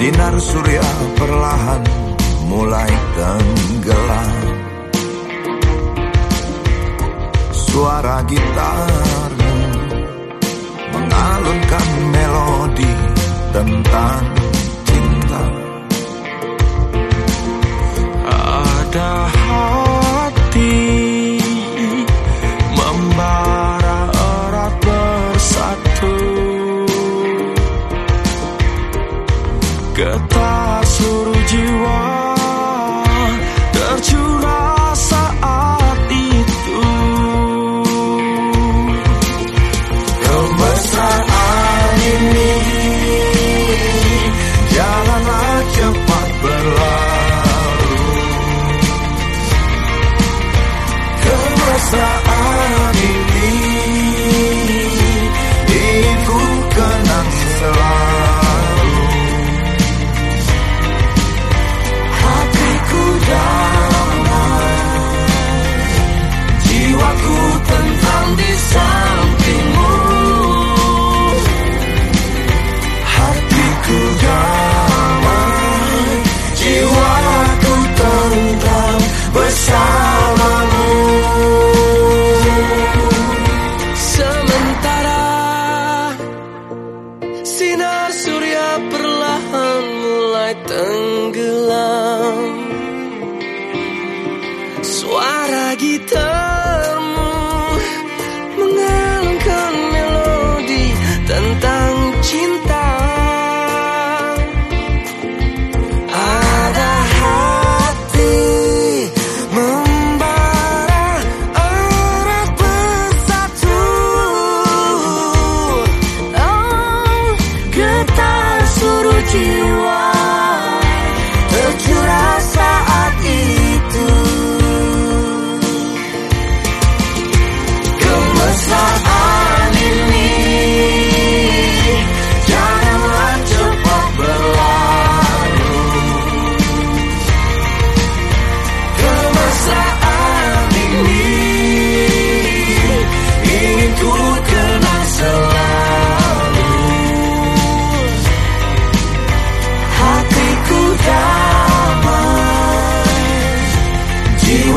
sinar surya perlahan mulai tenggelam. Suara gitar mengalunkan melodi tentang Getar seluruh tenggelam. Suara gitarmu mengalunkan melodi tentang cinta. Ada hati membara erat bersatu. Oh, getar seluruh jiwa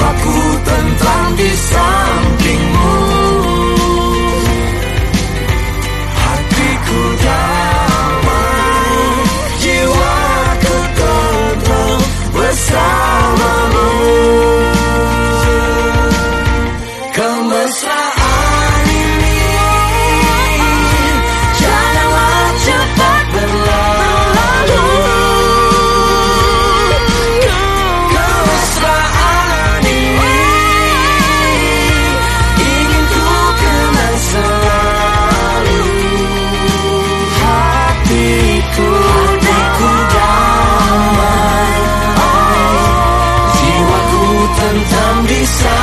Jiwaku tentram di sampingmu decide